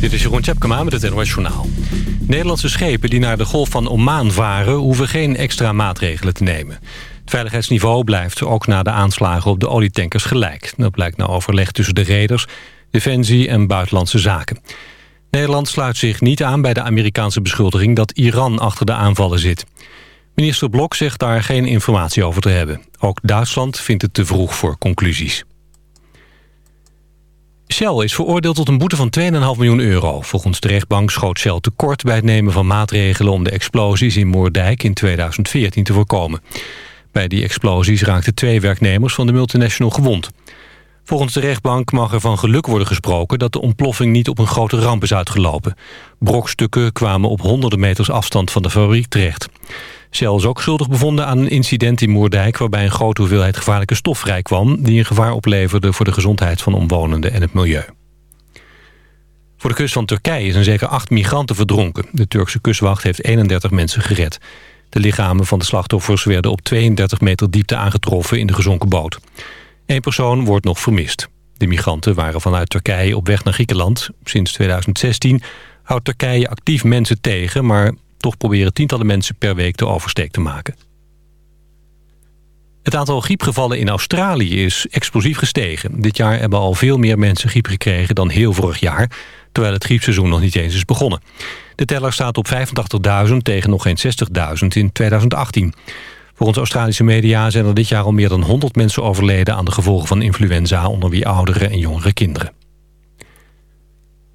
Dit is Jeroen Tjepkema met het NOS Journaal. Nederlandse schepen die naar de Golf van Oman varen... hoeven geen extra maatregelen te nemen. Het veiligheidsniveau blijft ook na de aanslagen op de olietankers gelijk. Dat blijkt na overleg tussen de reders, Defensie en Buitenlandse Zaken. Nederland sluit zich niet aan bij de Amerikaanse beschuldiging... dat Iran achter de aanvallen zit. Minister Blok zegt daar geen informatie over te hebben. Ook Duitsland vindt het te vroeg voor conclusies. Shell is veroordeeld tot een boete van 2,5 miljoen euro. Volgens de rechtbank schoot Shell tekort bij het nemen van maatregelen... om de explosies in Moerdijk in 2014 te voorkomen. Bij die explosies raakten twee werknemers van de multinational gewond. Volgens de rechtbank mag er van geluk worden gesproken... dat de ontploffing niet op een grote ramp is uitgelopen. Brokstukken kwamen op honderden meters afstand van de fabriek terecht. Shell is ook schuldig bevonden aan een incident in Moerdijk... waarbij een grote hoeveelheid gevaarlijke stof vrijkwam... die een gevaar opleverde voor de gezondheid van omwonenden en het milieu. Voor de kust van Turkije zijn zeker acht migranten verdronken. De Turkse kustwacht heeft 31 mensen gered. De lichamen van de slachtoffers werden op 32 meter diepte aangetroffen in de gezonken boot. Eén persoon wordt nog vermist. De migranten waren vanuit Turkije op weg naar Griekenland. Sinds 2016 houdt Turkije actief mensen tegen... maar toch proberen tientallen mensen per week de oversteek te maken. Het aantal griepgevallen in Australië is explosief gestegen. Dit jaar hebben al veel meer mensen griep gekregen dan heel vorig jaar... terwijl het griepseizoen nog niet eens is begonnen. De teller staat op 85.000 tegen nog geen 60.000 in 2018. Volgens Australische media zijn er dit jaar al meer dan 100 mensen overleden... aan de gevolgen van influenza, onder wie oudere en jongere kinderen.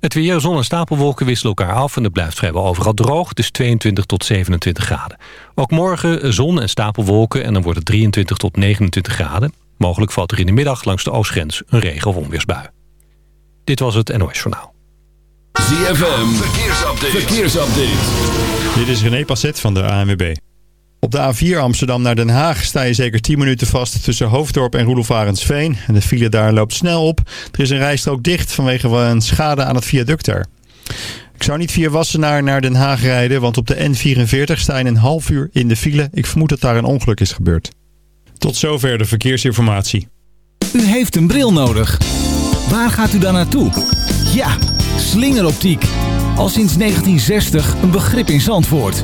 Het weer, zon en stapelwolken wisselen elkaar af... en het blijft vrijwel overal droog, dus 22 tot 27 graden. Ook morgen zon en stapelwolken en dan wordt het 23 tot 29 graden. Mogelijk valt er in de middag langs de oostgrens een regen- of onweersbui. Dit was het NOS Journaal. ZFM, verkeersupdate. verkeersupdate. Dit is René Passet van de ANWB. Op de A4 Amsterdam naar Den Haag sta je zeker 10 minuten vast tussen Hoofddorp en Roelofarensveen. En de file daar loopt snel op. Er is een rijstrook dicht vanwege een schade aan het viaduct daar. Ik zou niet via Wassenaar naar Den Haag rijden, want op de N44 sta je een half uur in de file. Ik vermoed dat daar een ongeluk is gebeurd. Tot zover de verkeersinformatie. U heeft een bril nodig. Waar gaat u dan naartoe? Ja, slingeroptiek. Al sinds 1960 een begrip in Zandvoort.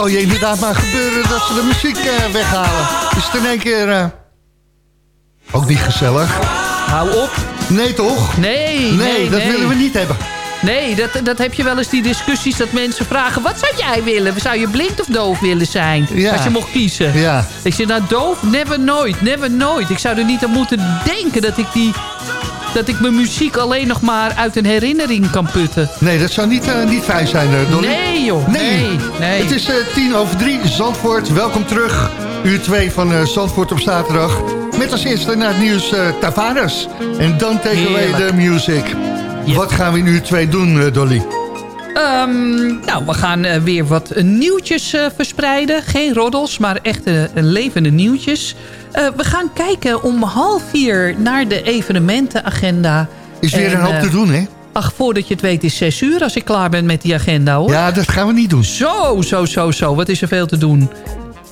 Zal je inderdaad maar gebeuren dat ze de muziek uh, weghalen. Is het in één keer uh, ook niet gezellig? Hou op. Nee, toch? Nee, nee, nee dat willen we niet hebben. Nee, dat, dat heb je wel eens die discussies dat mensen vragen... wat zou jij willen? Zou je blind of doof willen zijn? Ja. Als je mocht kiezen. Ja. Ik zeg, nou doof? Never nooit, never nooit. Ik zou er niet aan moeten denken dat ik die... Dat ik mijn muziek alleen nog maar uit een herinnering kan putten. Nee, dat zou niet, eh, niet fijn zijn, eh, Dolly. Nee, joh. Nee, nee. Het is eh, tien over drie. Zandvoort, welkom terug. Uur 2 van Zandvoort op zaterdag. Met als eerste naar het nieuws Tavares. En dan take away Heerlijk. the music. Wat gaan we in uur 2 doen, Dolly? Ehm, nou, we gaan eh, weer wat eh, nieuwtjes eh, verspreiden. Geen roddels, maar echt levende nieuwtjes. We gaan kijken om half vier naar de evenementenagenda. Is weer En, een hoop te doen, hè? Ach, voordat je het weet is zes uur als ik klaar ben met die agenda, hoor. Ja, dat gaan we niet doen. Zo, zo, zo, zo. Wat is er veel te doen.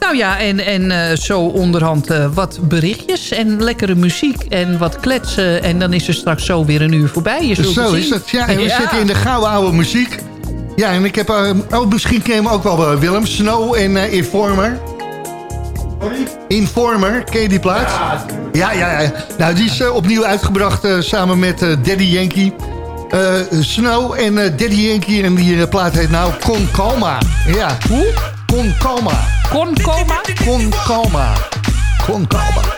Nou ja, en, en zo onderhand wat berichtjes en lekkere muziek en wat kletsen. En dan is er straks zo weer een uur voorbij. Je Zo is het. Ja, en we zitten in de gouden oude muziek. Ja, en ik heb... eh, oh, misschien ken je hem ook wel, eh, Willem. Snow en eh, Informer. Informer, ken je die plaat? Ja, ja, ja. Nou, die is eh, opnieuw uitgebracht eh, samen met eh, Daddy Yankee. Eh, Snow en eh, Daddy Yankee. En die plaat heet nou Con Calma. Ja. Hoe? Con Calma. Con Calma? Con Calma. Con Calma.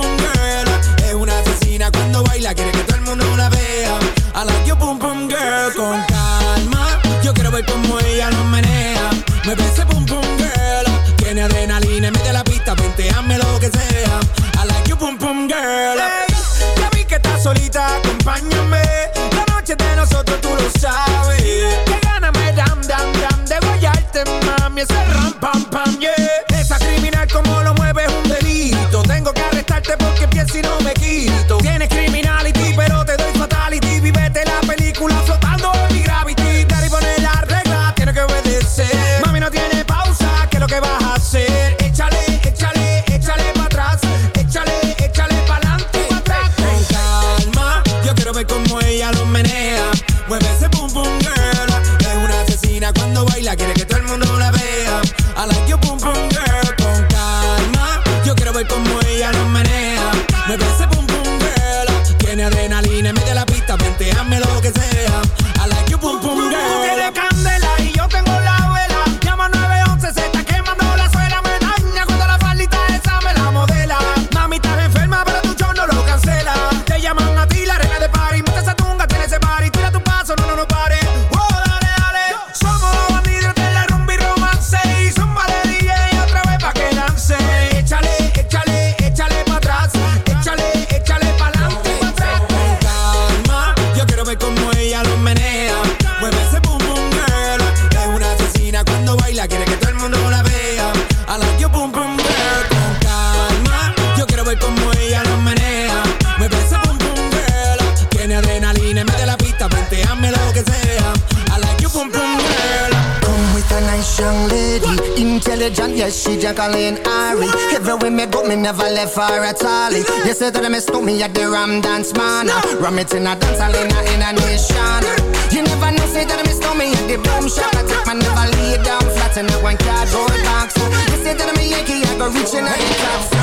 baila, quiere que todo el mundo la vea. I like your boom boom girl. Con calma, yo quiero ver cómo ella lo menea. Mueve ese boom boom girl. Tiene adrenalina en medio de la pista, venteame lo que sea. I like your boom boom girl. Ya vi que estás solita, acompáñame. La noche de nosotros tú lo sabes. Que gana me dam dam dam de guayarte, mami. Ese ram pam pam, yeah. Esa criminal como lo mueve es un delito. Tengo que arrestarte porque pienso y no me quito. She Jacqueline Ari. Everywhere me go, me never left her at all. You say that me stop me at the Ram Dance Man. Ram it in a dance hall in a, in a nation. You never know, say that me stop me at the boom shop. I take my never lay down flat in a one cardboard box. You say that me Yankee, I go reaching out the top.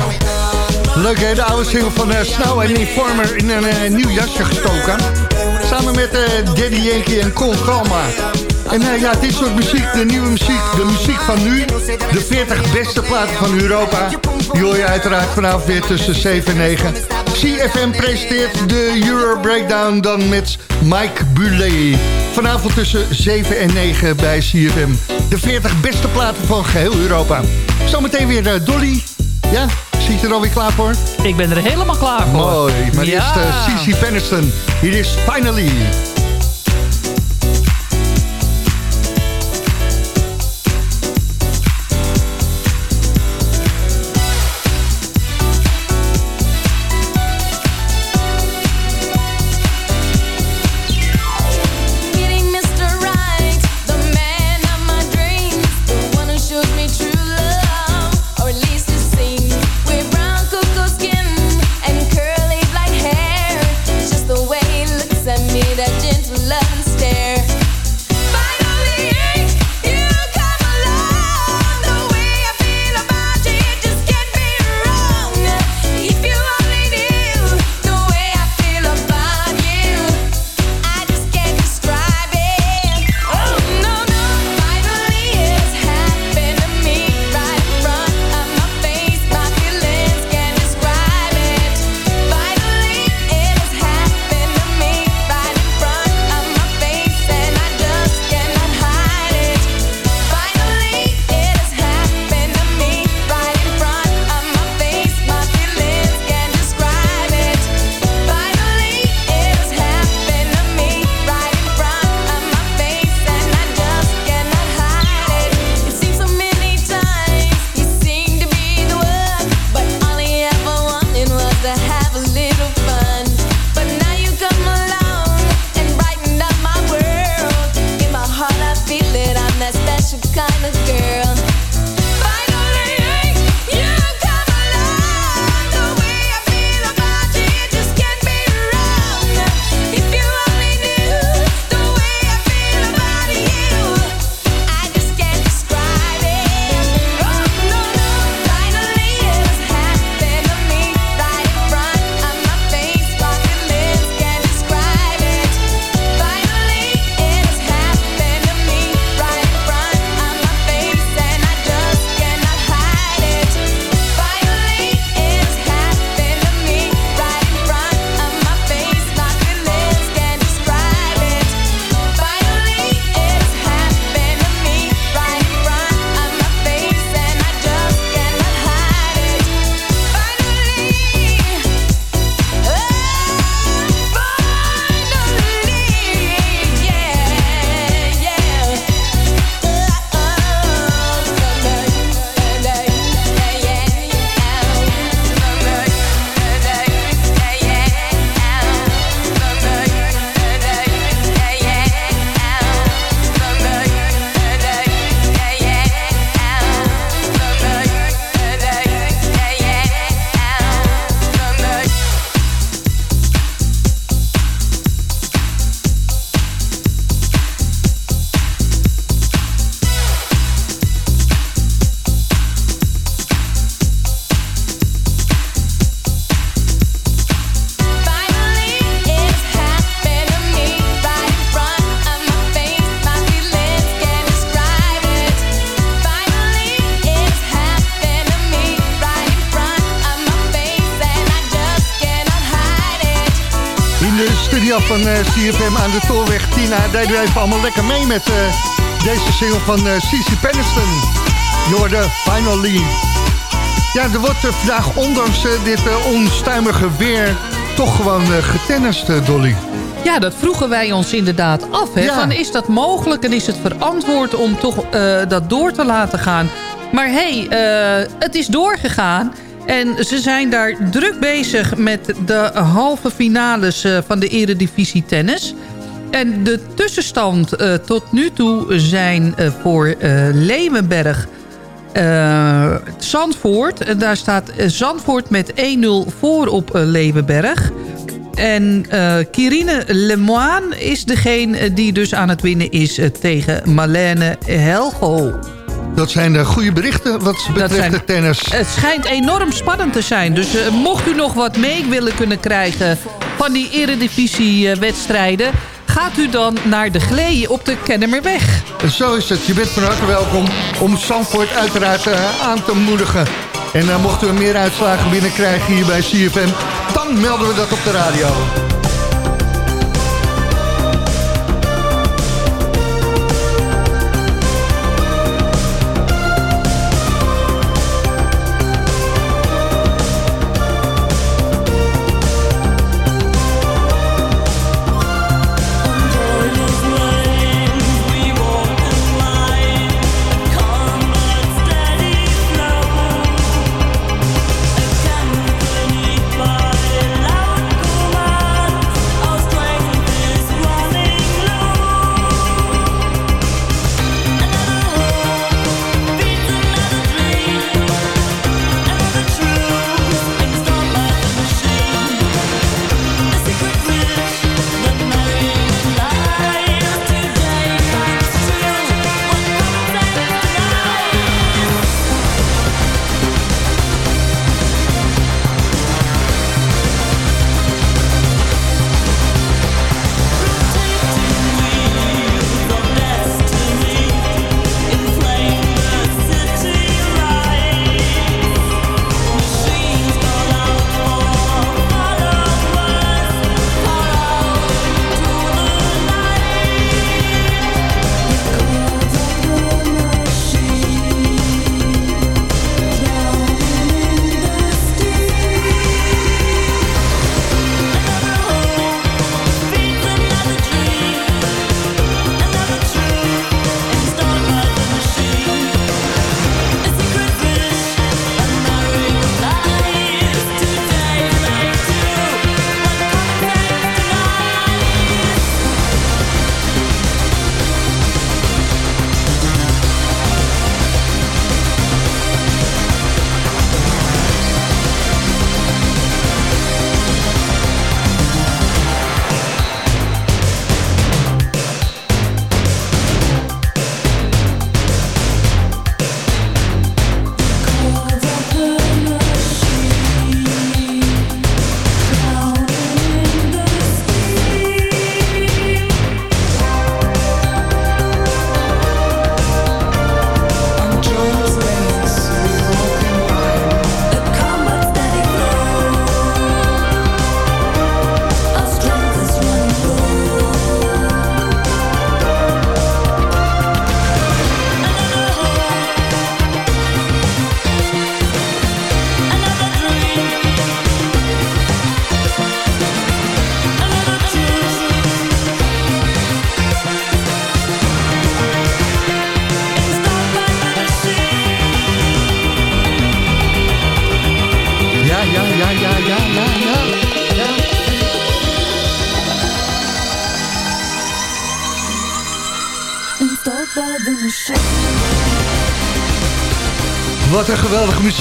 Leuk hè, de oude single van eh, Snow en Informer in een eh, nieuw jasje gestoken. Samen met eh, Daddy Yankee en Con Calma. En eh, ja, dit soort muziek, de nieuwe muziek, de muziek van nu. De 40 beste platen van Europa. Die hoor je uiteraard vanavond weer tussen 7 en 9. CFM presenteert de Euro Breakdown dan met Mike Bulet. Vanavond tussen 7 en 9 bij CFM. De 40 beste platen van geheel Europa. Zometeen weer eh, Dolly. Ja, je er alweer klaar voor? Ik ben er helemaal klaar voor. Mooi, maar Ja. eerst uh, Cici Peniston. Hier is Finally. Deden we even allemaal lekker mee met uh, deze single van uh, Cici Peniston. Jorde Finally. Ja, er wordt vandaag ondanks dit onstuimige weer toch gewoon getennist, Dolly. Ja, dat vroegen wij ons inderdaad af. Hè? Van, is dat mogelijk en is het verantwoord om toch dat door te laten gaan? Maar hé, hey, het is doorgegaan. En ze zijn daar druk bezig met de halve finales eh, van de eredivisie tennis. En de tussenstand uh, tot nu toe zijn uh, voor Leeuwenberg... Zandvoort. En daar staat Zandvoort met 1-0 voor op Leeuwenberg. En Kirine Lemoine is degene die dus aan het winnen is tegen Marlene Helgo. Dat zijn de goede berichten wat betreft de tennis. Het schijnt enorm spannend te zijn. Dus uh, mocht u nog wat mee willen kunnen krijgen van die eredivisie-wedstrijden... gaat u dan naar de Glee op de Kennemerweg. Zo is het. Je bent van harte welkom om Zandvoort uiteraard uh, aan te moedigen. En uh, mochten we meer uitslagen binnenkrijgen hier bij CFM... dan melden we dat op de radio.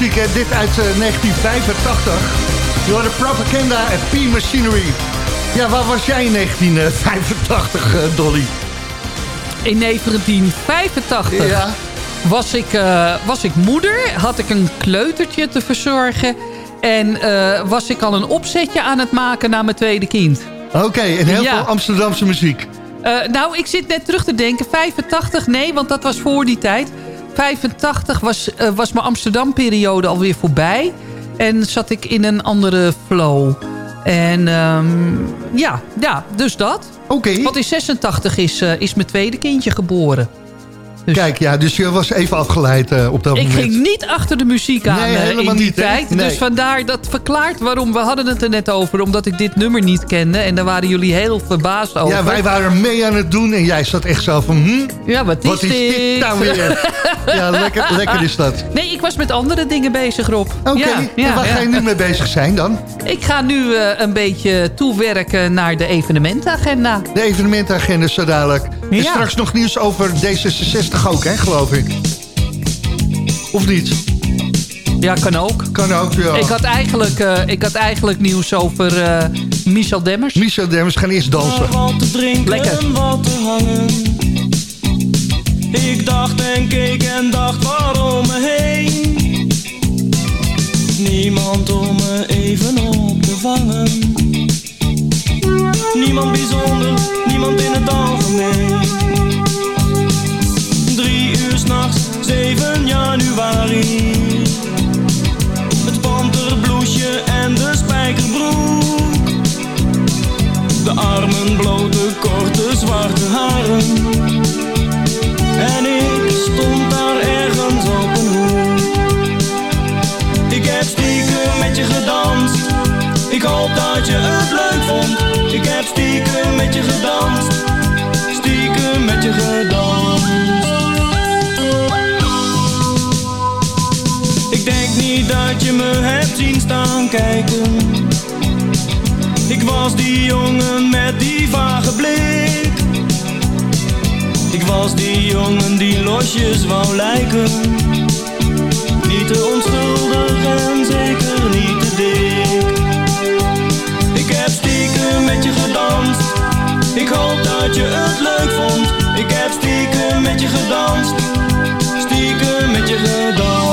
Muziek, hè? Dit uit 1985. Je hoorde Propaganda en P-Machinery. Ja, waar was jij in 1985, Dolly? In 1985 ja. was, ik, uh, was ik moeder, had ik een kleutertje te verzorgen... en uh, was ik al een opzetje aan het maken naar mijn tweede kind. Oké, okay, en heel ja. veel Amsterdamse muziek. Uh, nou, ik zit net terug te denken. 85, nee, want dat was voor die tijd. 85 was, was mijn Amsterdam-periode alweer voorbij. En zat ik in een andere flow. En um, ja, ja, dus dat. Oké. Okay. Want in 86 is, uh, is mijn tweede kindje geboren. Dus... Kijk, ja, dus je was even afgeleid uh, op dat ik moment. Ik ging niet achter de muziek aan nee, uh, in die niet, tijd. Nee. Dus vandaar, dat verklaart waarom. We hadden het er net over, omdat ik dit nummer niet kende. En daar waren jullie heel verbaasd over. Ja, wij waren mee aan het doen. En jij zat echt zo van, hm? Ja, wat is, wat is dit? dit nou weer? ja, lekker, lekker is dat. Nee, ik was met andere dingen bezig, Rob. Oké, okay. ja, en waar ja. ga je nu mee bezig zijn dan? Ik ga nu uh, een beetje toewerken naar de evenementenagenda. De evenementenagenda zo dadelijk. Ja. straks nog nieuws over D66 ook, hè, geloof ik. Of niet? Ja, kan ook. Kan ook, ja. Ik had eigenlijk, uh, ik had eigenlijk nieuws over uh, Michel Demmers. Michel Demmers, gaan eerst dansen. Wat te drinken, Lekker. wat te hangen. Ik dacht en keek en dacht waarom me heen. Niemand om me even op te vangen. Niemand bijzonder, niemand in het algemeen. Drie uur s'nachts, 7 januari. Het panterbloesje en de spijkerbroek. De armen blote, korte, zwarte haren. Jongen die losjes wou lijken. Niet te onschuldig en zeker niet te dik. Ik heb stiekem met je gedanst. Ik hoop dat je het leuk vond. Ik heb stiekem met je gedanst. Stiekem met je gedanst.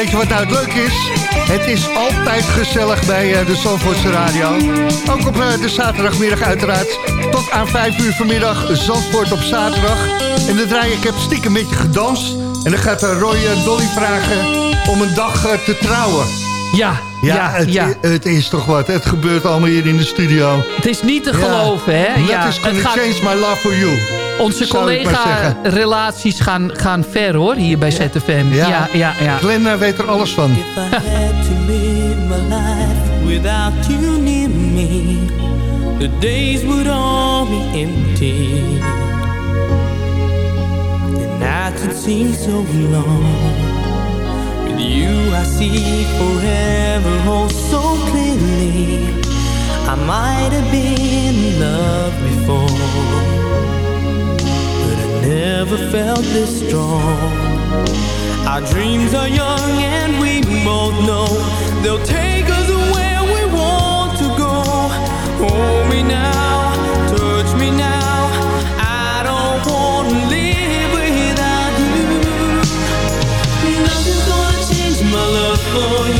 Weet je wat nou het leuk is? Het is altijd gezellig bij uh, de Zandvoortse Radio. Ook op uh, de zaterdagmiddag uiteraard. Tot aan 5 uur vanmiddag Zandvoort op zaterdag. En dan draai ik heb stiekem met je gedanst. En dan gaat uh, Roy Dolly vragen om een dag te trouwen. Ja, Ja, ja, het, ja. het is toch wat. Het gebeurt allemaal hier in de studio. Het is niet te Ja. geloven, hè? Dat ja, is het gonna gaat- change my love for you. Onze collega-relaties gaan, gaan ver, hoor, hier bij ZFM. Ja. Ja, ja, ja. Glenn weet er alles van. If I had to live my life without you near me the days would all be empty. The nights would seem so long. With you, I see forever oh so clearly. I might have been in love before, never felt this strong. Our dreams are young and we both know they'll take us where we want to go. Hold me now, touch me now. I don't want to live without you. Nothing's gonna change my love for. You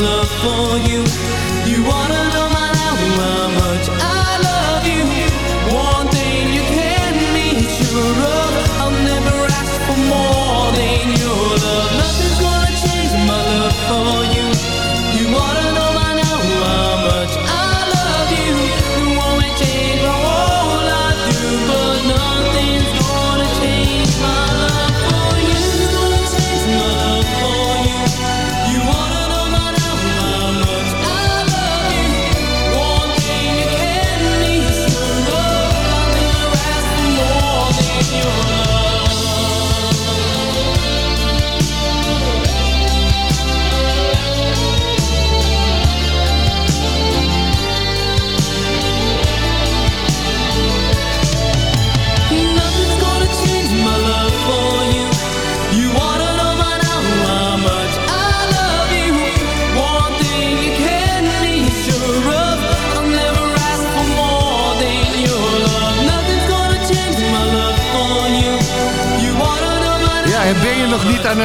Love for you. You wanna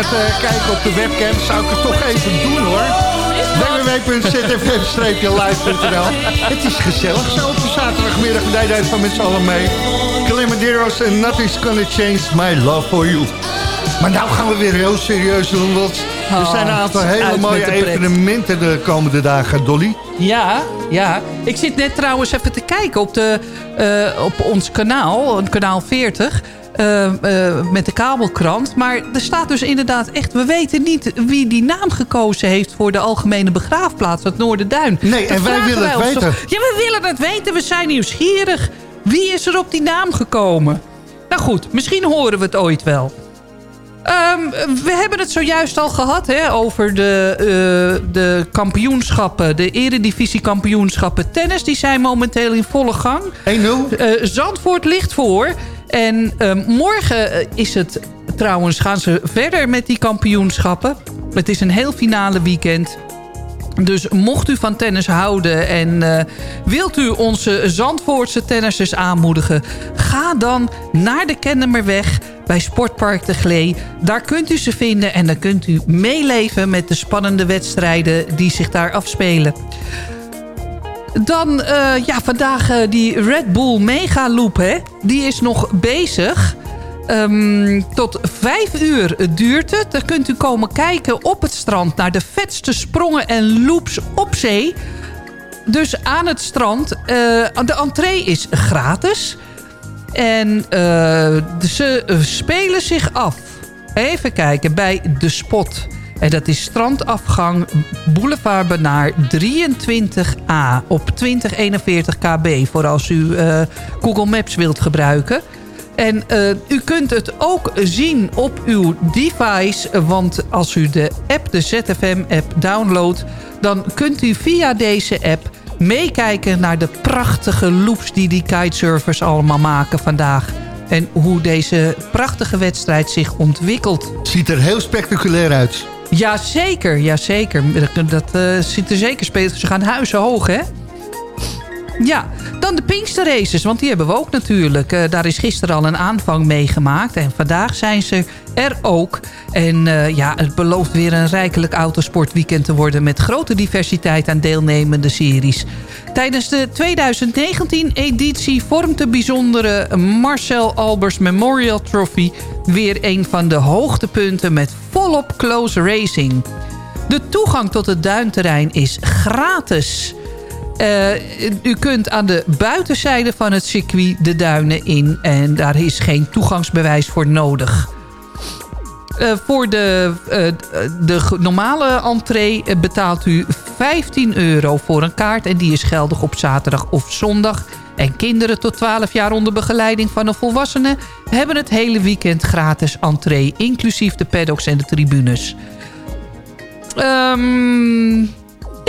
het eh, kijken op de webcam, zou ik het toch even doen hoor. www.zfm-live.nl Het is gezellig zo op de zaterdagmiddag. Wij daar van met z'n allen mee. Calimaderos en Nothing's Gonna Change My Love For You. Maar nou gaan we weer heel serieus doen, want er zijn een aantal hele mooie evenementen de komende dagen, Dolly. Ja, ja. Ik zit net trouwens even te kijken op, de, eh, op ons kanaal, kanaal 40... eh, eh, met de kabelkrant. Maar er staat dus inderdaad echt... we weten niet wie die naam gekozen heeft... voor de algemene begraafplaats, het Noorderduin. Nee, Dat en wij willen het weten. toch. Ja, we willen het weten. We zijn nieuwsgierig. Wie is er op die naam gekomen? Nou goed, misschien horen we het ooit wel. Ehm, we hebben het zojuist al gehad hè, over de, eh, de kampioenschappen. De eredivisie kampioenschappen tennis. Die zijn momenteel in volle gang. 1-0. Eh, Zandvoort ligt voor. En ehm, morgen eh, is het trouwens gaan ze verder met die kampioenschappen. Het is een heel finale weekend. Dus mocht u van tennis houden en eh, wilt u onze Zandvoortse tennissers aanmoedigen... ga dan naar de Kennemerweg bij Sportpark de Glee. Daar kunt u ze vinden en dan kunt u meeleven met de spannende wedstrijden die zich daar afspelen. Dan, eh, ja, vandaag eh, die Red Bull Mega Loop, hè. Die is nog bezig. Ehm, tot vijf uur duurt het. Dan kunt u komen kijken op het strand... naar de vetste sprongen en loops op zee. Dus aan het strand. eh, de entree is gratis. En ze spelen zich af. Even kijken, bij De Spot En dat is strandafgang Boulevard Benaar 23A op 2041 KB. Voor als u uh, Google Maps wilt gebruiken. En uh, u kunt het ook zien op uw device. Want als u de app, de ZFM-app downloadt... dan kunt u via deze app meekijken naar de prachtige loops... die die kitesurfers allemaal maken vandaag. En hoe deze prachtige wedstrijd zich ontwikkelt. Ziet er heel spectaculair uit. Jazeker, jazeker. Dat, dat uh, ziet er zeker spelen. Ze gaan huizen hoog, hè? Ja, dan de Pinkster Races, want die hebben we ook natuurlijk. Uh, daar is gisteren al een aanvang meegemaakt. En vandaag zijn ze er ook. En uh, ja, het belooft weer een rijkelijk autosportweekend te worden... met grote diversiteit aan deelnemende series. Tijdens de 2019-editie vormt de bijzondere Marcel Albers Memorial Trophy... weer een van de hoogtepunten met volop close racing. De toegang tot het duinterrein is gratis... Uh, u kunt aan de buitenzijde van het circuit de duinen in. En daar is geen toegangsbewijs voor nodig. Uh, voor de, uh, de normale entree betaalt u 15 euro voor een kaart. En die is geldig op zaterdag of zondag. En kinderen tot 12 jaar onder begeleiding van een volwassene... hebben het hele weekend gratis entree. Inclusief de paddocks en de tribunes. Um,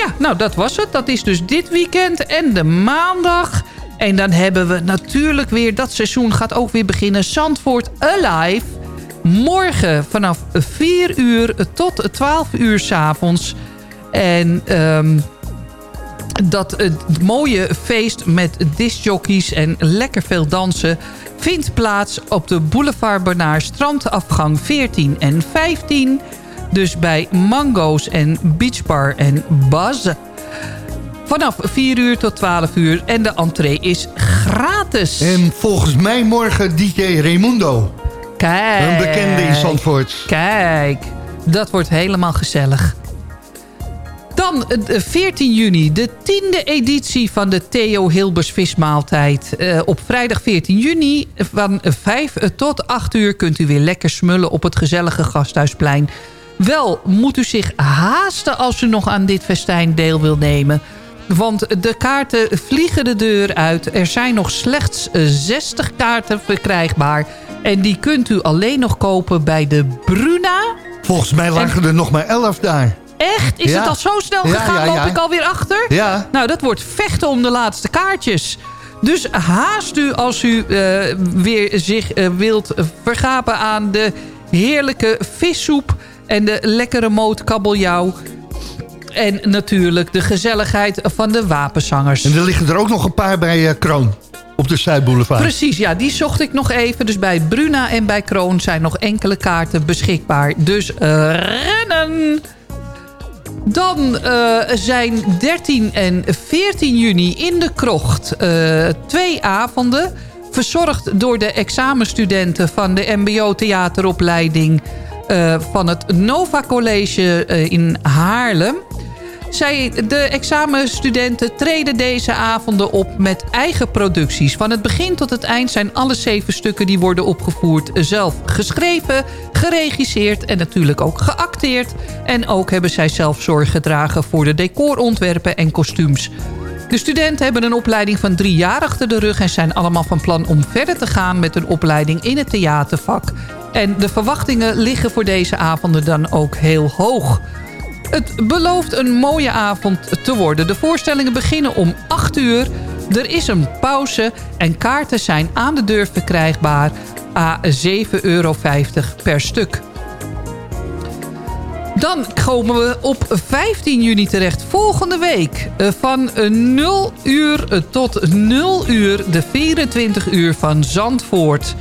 ja, nou dat was het. Dat is dus dit weekend en de maandag. En dan hebben we natuurlijk weer, dat seizoen gaat ook weer beginnen. Zandvoort Alive. Morgen vanaf 4 uur tot 12 uur s'avonds. En um, dat het mooie feest met discjockeys en lekker veel dansen... vindt plaats op de Boulevard Bernard strandafgang 14 en 15... Dus bij Mango's en Beachbar en Buzz. Vanaf 4 uur tot 12 uur. En de entree is gratis. En volgens mij morgen DJ Raimundo. Kijk. Een bekende in Zandvoort. Kijk. Dat wordt helemaal gezellig. Dan 14 juni, de tiende editie van de Theo Hilbers vismaaltijd. Uh, op vrijdag 14 juni van 5 tot 8 uur kunt u weer lekker smullen op het gezellige Gasthuisplein. Wel moet u zich haasten als u nog aan dit festijn deel wil nemen. Want de kaarten vliegen de deur uit. Er zijn nog slechts 60 kaarten verkrijgbaar. En die kunt u alleen nog kopen bij de Bruna. Volgens mij lagen er nog maar 11 daar. Echt? Is het al zo snel gegaan? Ja, ja, Loop ik alweer achter? Ja. Nou, dat wordt vechten om de laatste kaartjes. Dus haast u als u uh, weer zich uh, wilt vergapen aan de heerlijke vissoep en de lekkere moot kabeljauw. En natuurlijk de gezelligheid van de wapenzangers. En er liggen er ook nog een paar bij uh, Kroon. Op de Zuidboulevard. Precies, ja, die zocht ik nog even. Dus bij Bruna en bij Kroon zijn nog enkele kaarten beschikbaar. Dus uh, rennen! Dan uh, zijn 13 en 14 juni in de krocht twee avonden... verzorgd door de examenstudenten van de mbo-theateropleiding... Uh, van het Nova College uh, in Haarlem. Zij, de examenstudenten treden deze avonden op met eigen producties. Van het begin tot het eind zijn alle zeven stukken die worden opgevoerd zelf geschreven, geregisseerd en natuurlijk ook geacteerd. En ook hebben zij zelf zorg gedragen voor de decorontwerpen en kostuums. De studenten hebben een opleiding van drie jaar achter de rug... en zijn allemaal van plan om verder te gaan met een opleiding in het theatervak. En de verwachtingen liggen voor deze avonden dan ook heel hoog. Het belooft een mooie avond te worden. De voorstellingen beginnen om 8 uur. Er is een pauze en kaarten zijn aan de deur verkrijgbaar... a 7,50 euro per stuk. Dan komen we op 15 juni terecht. Volgende week van 0 uur tot 0 uur de 24 uur van Zandvoort.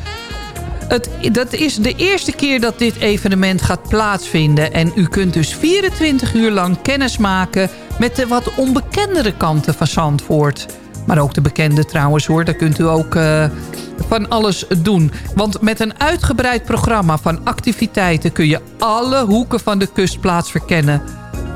Het, dat is de eerste keer dat dit evenement gaat plaatsvinden. En u kunt dus 24 uur lang kennis maken met de wat onbekendere kanten van Zandvoort. Maar ook de bekende trouwens hoor. Daar kunt u ook uh, van alles doen. Want met een uitgebreid programma van activiteiten... kun je alle hoeken van de kustplaats verkennen.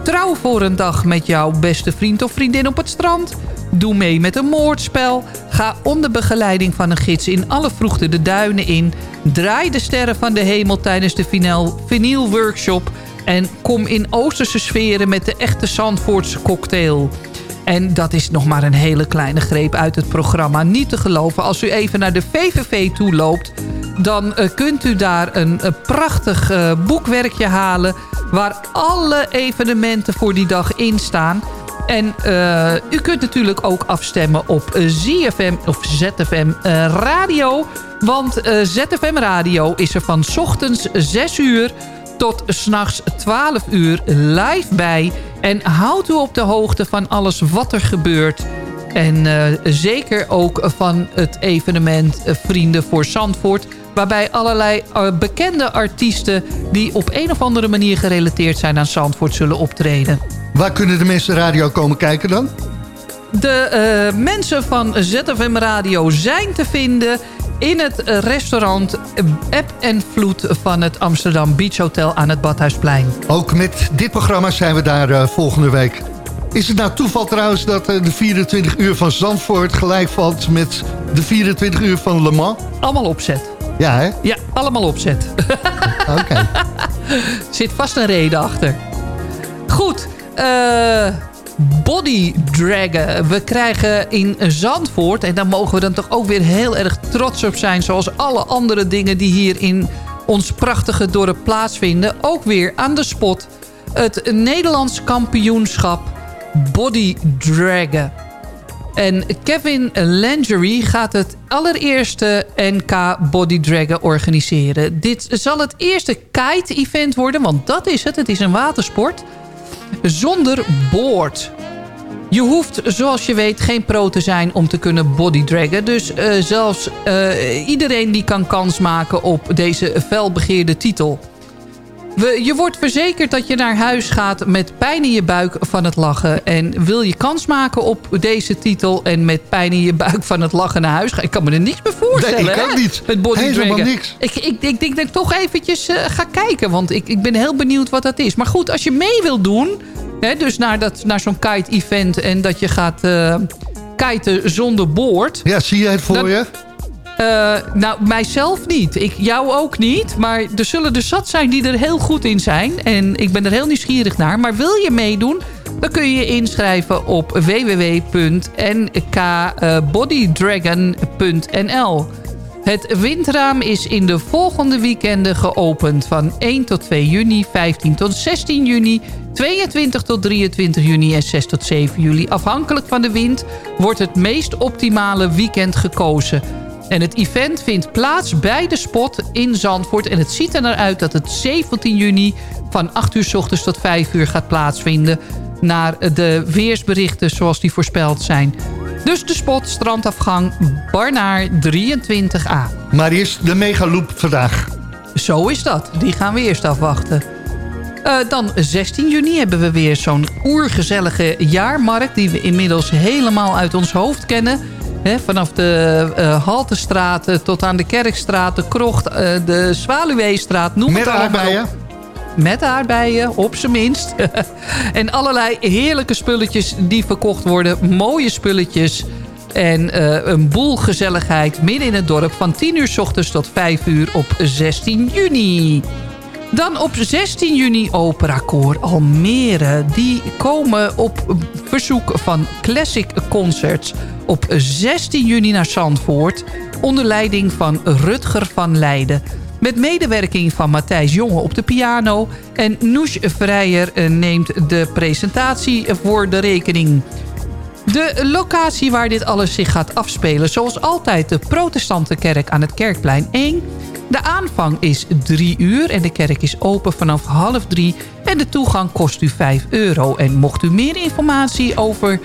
Trouw voor een dag met jouw beste vriend of vriendin op het strand... Doe mee met een moordspel. Ga onder begeleiding van een gids in alle vroegte de duinen in. Draai de sterren van de hemel tijdens de vinyl workshop. En kom in Oosterse sferen met de echte Zandvoortse cocktail. En dat is nog maar een hele kleine greep uit het programma. Niet te geloven, als u even naar de VVV toe loopt... dan uh, kunt u daar een, een prachtig uh, boekwerkje halen... waar alle evenementen voor die dag in staan... En uh, u kunt natuurlijk ook afstemmen op ZFM of ZFM uh, Radio. Want ZFM Radio is er van ochtends 6 uur tot s'nachts 12 uur live bij. En houdt u op de hoogte van alles wat er gebeurt. En zeker ook van het evenement Vrienden voor Zandvoort... waarbij allerlei bekende artiesten... die op een of andere manier gerelateerd zijn aan Zandvoort zullen optreden. Waar kunnen de mensen radio komen kijken dan? De uh, mensen van ZFM Radio zijn te vinden in het restaurant App en Vloed van het Amsterdam Beach Hotel aan het Badhuisplein. Ook met dit programma zijn we daar uh, volgende week. Is het nou toeval trouwens dat uh, de 24 uur van Zandvoort gelijk valt met de 24 uur van Le Mans? Allemaal opzet. Ja, hè? Ja, allemaal opzet. Oké. Okay. Zit vast een reden achter. Goed, uh, body draggen. We krijgen in Zandvoort, en daar mogen we dan toch ook weer heel erg trots op zijn... zoals alle andere dingen die hier in ons prachtige dorp plaatsvinden... ook weer aan de spot het Nederlands kampioenschap body draggen. En Kevin Langery gaat het allereerste NK Body Draggen organiseren. Dit zal het eerste kite-event worden, want dat is het. Het is een watersport zonder boord. Je hoeft, zoals je weet, geen pro te zijn om te kunnen bodydraggen. Dus uh, zelfs uh, iedereen die kan kans maken op deze felbegeerde titel. We, je wordt verzekerd dat je naar huis gaat met pijn in je buik van het lachen. En wil je kans maken op deze titel en met pijn in je buik van het lachen naar huis gaan? Ik kan me er niks meer voorstellen. Nee, ik ook niet. Met Helemaal niks. Ik, ik, ik denk dat ik toch eventjes uh, ga kijken, want ik, ik ben heel benieuwd wat dat is. Maar goed, als je mee wil doen, hè, dus naar, dat, naar zo'n kite-event en dat je gaat uh, kiten zonder boord. Ja, zie je het voor dan, je? Uh, nou, mijzelf niet. Ik, jou ook niet. Maar er zullen er zat zijn die er heel goed in zijn. En ik ben er heel nieuwsgierig naar. Maar wil je meedoen? Dan kun je je inschrijven op www.nkbodydragon.nl Het windraam is in de volgende weekenden geopend. Van 1 tot 2 juni, 15 tot 16 juni... 22 tot 23 juni en 6 tot 7 juli. Afhankelijk van de wind wordt het meest optimale weekend gekozen... En het event vindt plaats bij de spot in Zandvoort. En het ziet er naar uit dat het 17 juni van 8 uur s ochtends tot 5 uur gaat plaatsvinden. Naar de weersberichten zoals die voorspeld zijn. Dus de spot, strandafgang, Barnaar 23A. Maar eerst de megaloop vandaag. Zo is dat. Die gaan we eerst afwachten. Uh, dan 16 juni hebben we weer zo'n oergezellige jaarmarkt... die we inmiddels helemaal uit ons hoofd kennen... He, vanaf de uh, Haltestraat tot aan de Kerkstraat, de Krocht, uh, de Zwaluweestraat, noem Met het aardbeien? op. Met aardbeien, op zijn minst. en allerlei heerlijke spulletjes die verkocht worden. Mooie spulletjes. En een boel gezelligheid midden in het dorp van 10 uur s ochtends tot 5 uur op 16 juni. Dan op 16 juni Opera Koor Almere. Die komen op verzoek van Classic Concerts op 16 juni naar Zandvoort... onder leiding van Rutger van Leiden. Met medewerking van Matthijs Jonge op de piano... en Noes Vrijer neemt de presentatie voor de rekening. De locatie waar dit alles zich gaat afspelen... zoals altijd de protestantenkerk aan het Kerkplein 1... De aanvang is 3 uur en de kerk is open vanaf half 3 en de toegang kost u 5 euro. En mocht u meer informatie over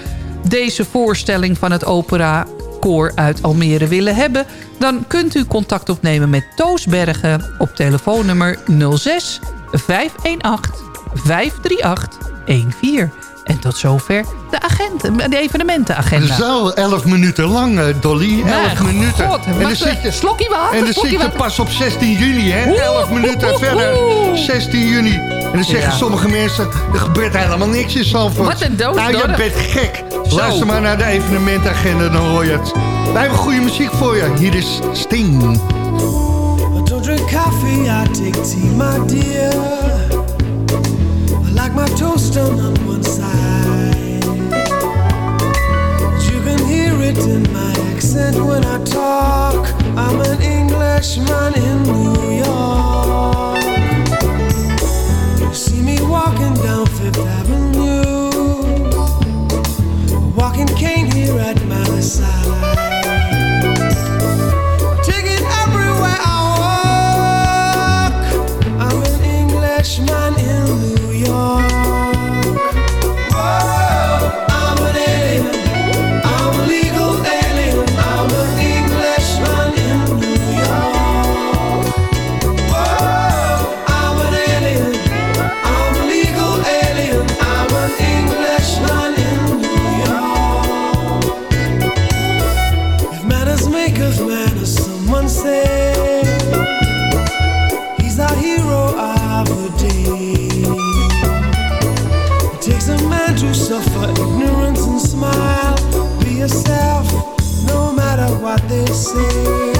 deze voorstelling van het opera koor uit Almere willen hebben... dan kunt u contact opnemen met Toos Bergen op telefoonnummer 06 518 538 14. En tot zover de, agent, de evenementenagenda. Zo, elf minuten lang, eh, Dolly. Elf nee, minuten. En dan zit je, slokje water. En dan zit je pas op 16 juni, hè? Oeh, elf minuten verder. 16 juni. En dan zeggen sommige mensen, er gebeurt helemaal niks in voor. Wat een doos, Nou, je bent gek. Luister maar naar de evenementagenda dan hoor je het. Wij hebben goede muziek voor je. Hier is Sting. I coffee, I take tea, my dear. I like my toast on one side. In my accent when I talk. I'm an Englishman in New York. You See me walking down Fifth Avenue, walking cane here at my side. Englishman in Louis. he's our hero of the day. It takes a man to suffer ignorance and smile. Be yourself, no matter what they say.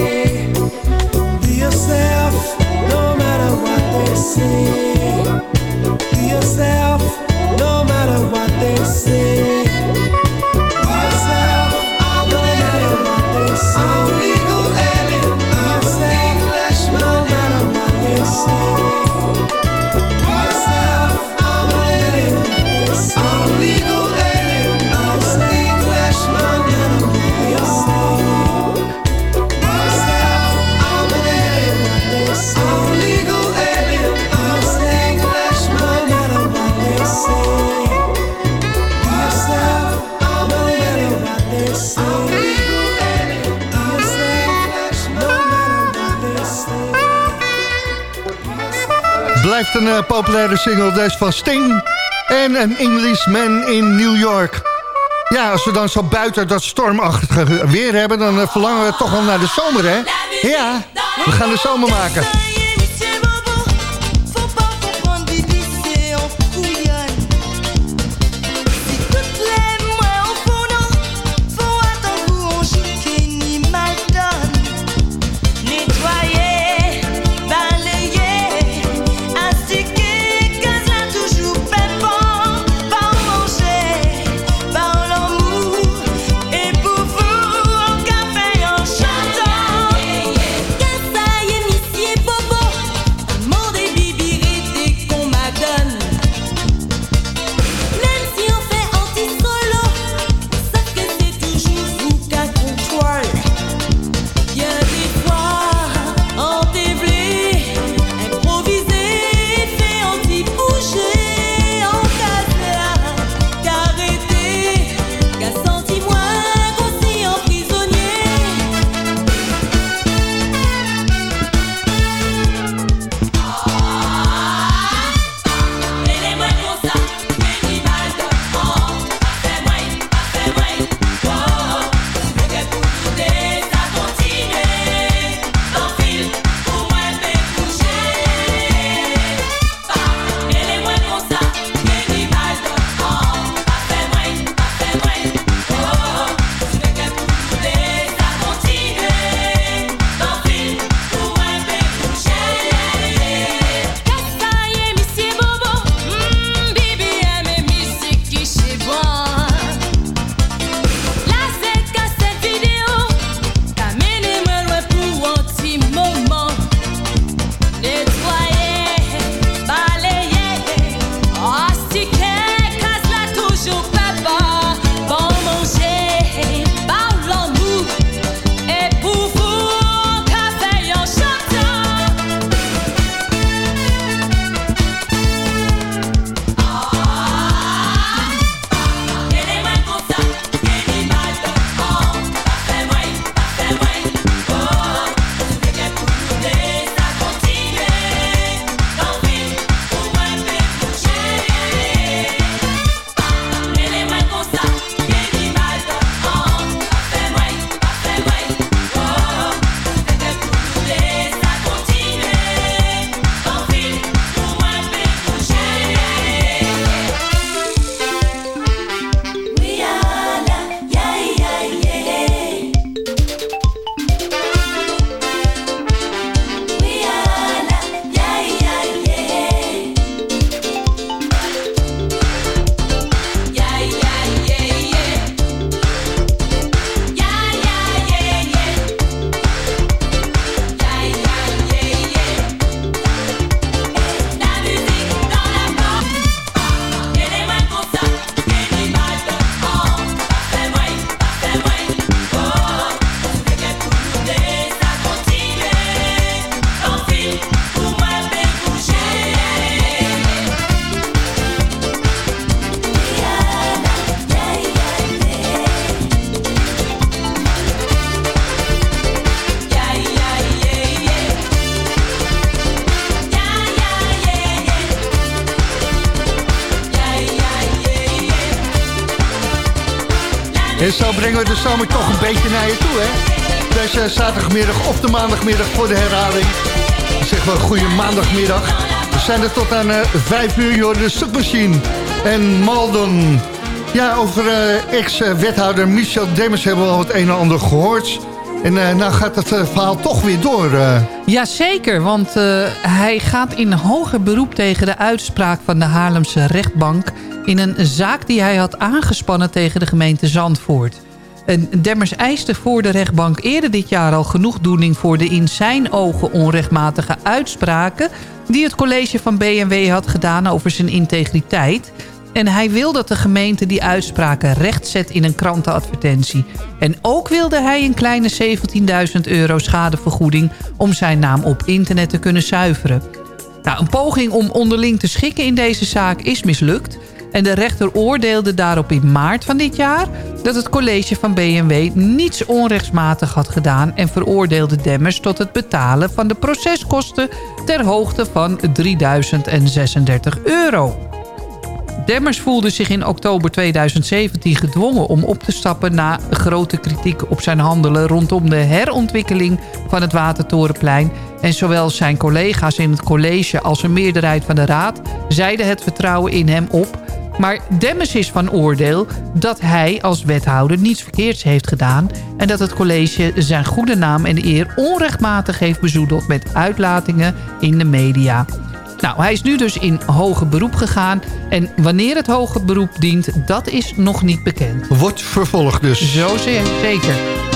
een eh, populaire single. is van Sting en An Englishman in New York. Ja, als we dan zo buiten dat stormachtige weer hebben... dan eh, verlangen we toch wel naar de zomer, hè? Ja, we gaan de zomer maken. Brengen we de zomer toch een beetje naar je toe, hè? Deze zaterdagmiddag of de maandagmiddag voor de herhaling. Zeggen we goede maandagmiddag. We zijn er tot aan uh, 5 uur, joh, de submachine. En Maldon. Ja, over uh, ex-wethouder Michel Demmers hebben we al het een en ander gehoord. En uh, nou gaat het verhaal toch weer door. Uh. Jazeker, want hij gaat in hoger beroep tegen de uitspraak van de Haarlemse rechtbank... in een zaak die hij had aangespannen tegen de gemeente Zandvoort. Demmers eiste voor de rechtbank eerder dit jaar al genoegdoening... voor de in zijn ogen onrechtmatige uitspraken... die het college van BMW had gedaan over zijn integriteit... En hij wil dat de gemeente die uitspraken rechtzet in een krantenadvertentie. En ook wilde hij een kleine 17.000 euro schadevergoeding... om zijn naam op internet te kunnen zuiveren. Nou, een poging om onderling te schikken in deze zaak is mislukt... En de rechter oordeelde daarop in maart van dit jaar... dat het college van BMW niets onrechtsmatig had gedaan... en veroordeelde Demmers tot het betalen van de proceskosten... ter hoogte van 3036 euro. Demmers voelde zich in oktober 2017 gedwongen om op te stappen... na grote kritiek op zijn handelen rondom de herontwikkeling van het Watertorenplein. En zowel zijn collega's in het college als een meerderheid van de raad... zeiden het vertrouwen in hem op... Maar Demmers is van oordeel dat hij als wethouder niets verkeerds heeft gedaan... en dat het college zijn goede naam en eer onrechtmatig heeft bezoedeld... met uitlatingen in de media. Nou, hij is nu dus in hoger beroep gegaan. En wanneer het hoger beroep dient, dat is nog niet bekend. Wordt vervolgd dus. Zo zeker.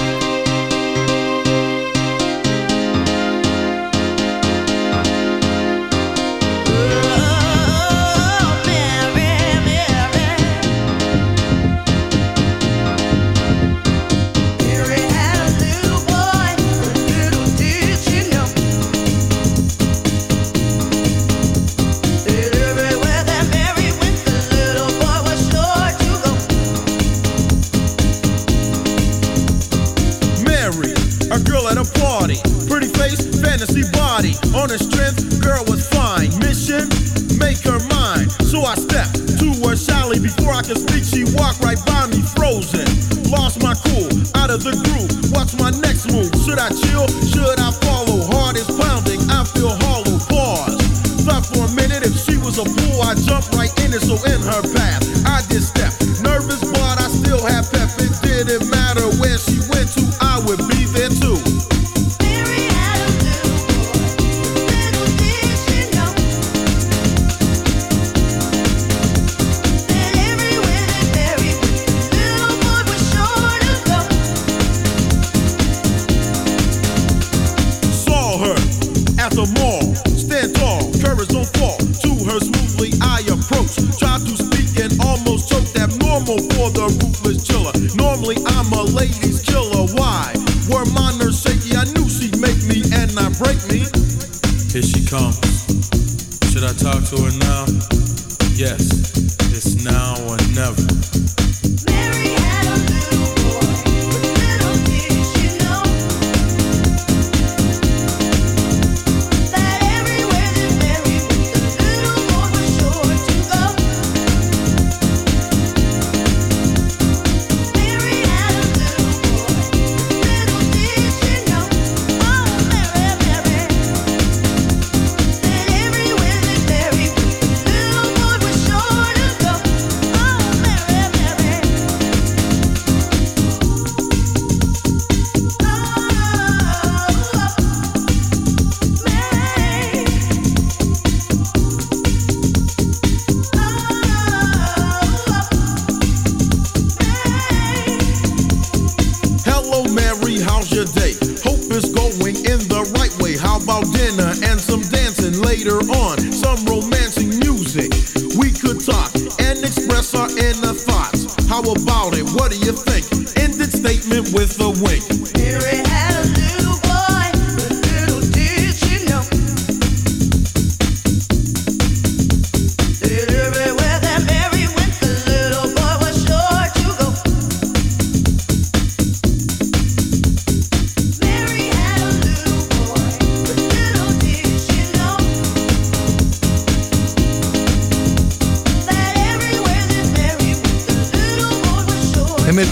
I can speak, she walk right by me, frozen. Lost my cool, out of the groove. What's my next move? Should I chill? Should I follow? Heart is pounding, I feel hollow. Pause. Thought for a minute, if she was a fool, I jump right in it, so in her path. I did step.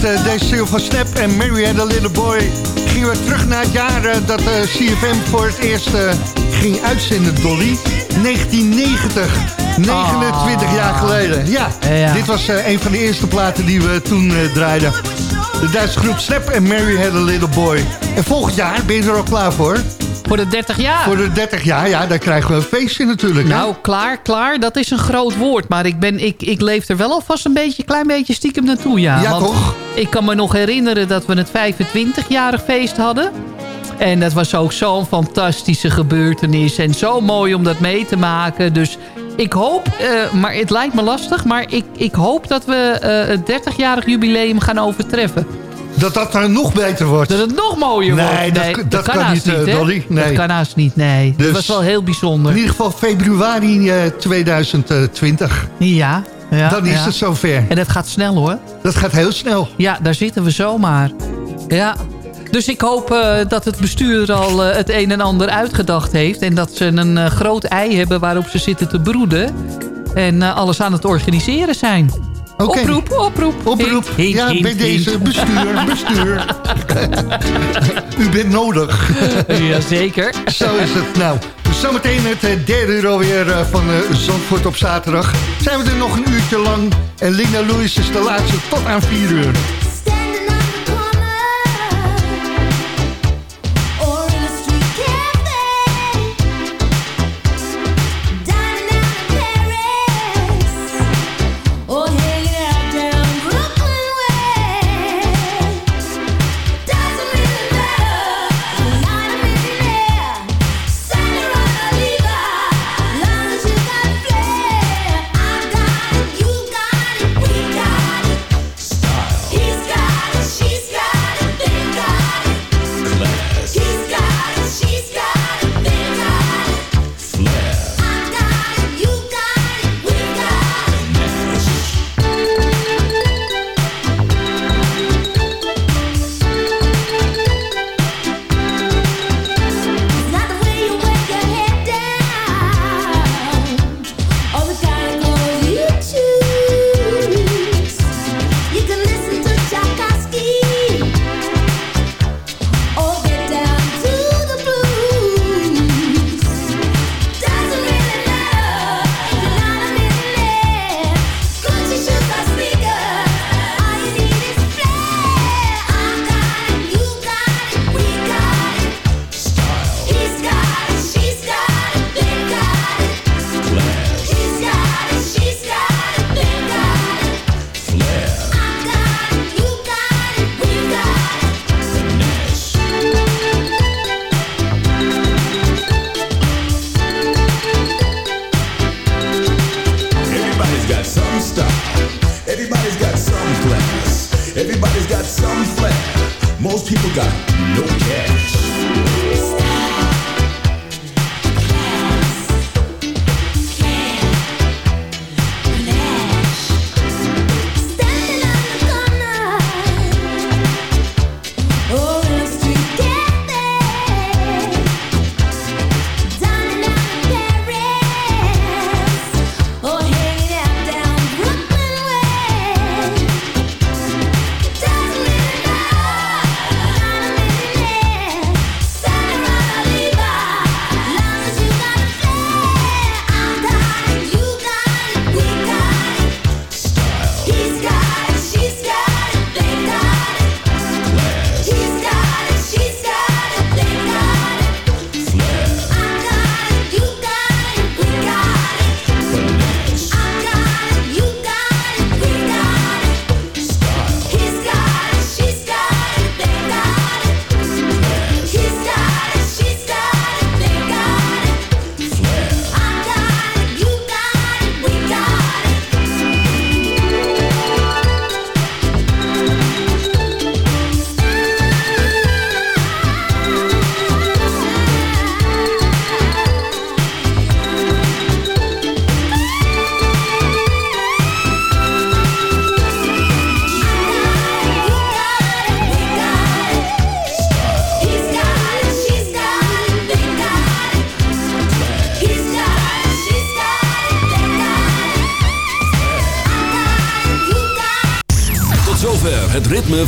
Met eh, deze single van Snap en Mary Had a Little Boy gingen we terug naar het jaar eh, dat eh, CFM voor het eerst ging uitzenden, Dolly. 1990. 29 jaar geleden. Ja, Ja. dit was een van de eerste platen die we toen draaiden. De Duitse groep Snap en Mary Had a Little Boy. En volgend jaar ben je er al klaar voor? Voor de 30 jaar. Voor de 30 jaar, ja, dan krijgen we een feestje natuurlijk. hè? Nou, klaar, klaar, dat is een groot woord. Maar ik, ben, ik, ik leef er wel alvast een beetje, klein beetje stiekem naartoe, ja. Ja, Want toch? Ik kan me nog herinneren dat we het 25-jarig feest hadden. En dat was ook zo'n fantastische gebeurtenis. En zo mooi om dat mee te maken. Dus ik hoop, eh, maar het lijkt me lastig... maar ik, ik hoop dat we eh, het 30-jarig jubileum gaan overtreffen. Dat dat er nog beter wordt. Dat het nog mooier Nee, wordt. dat- dat kan haast niet, eh? Dolly. Nee. Dat kan haast niet, nee. Dus- dat was wel heel bijzonder. In ieder geval februari eh, 2020. Ja, ja. Dan is het zover. En dat gaat snel hoor. Dat gaat heel snel. Ja, daar zitten we zomaar. Ja. Dus ik hoop eh, dat het bestuur al eh, het een en ander uitgedacht heeft. En dat ze een eh, groot ei hebben waarop ze zitten te broeden. En alles aan het organiseren zijn. Oproep, oproep. Oproep. Hint, hint, Ja, hint, bij deze bestuur, bestuur. U bent nodig. Jazeker. Zo is het. Nou, zometeen het eh, derde uur alweer eh, van eh, Zandvoort op zaterdag. Zijn we er nog een uurtje lang. En Linda Lewis is de laatste tot aan 4 uur.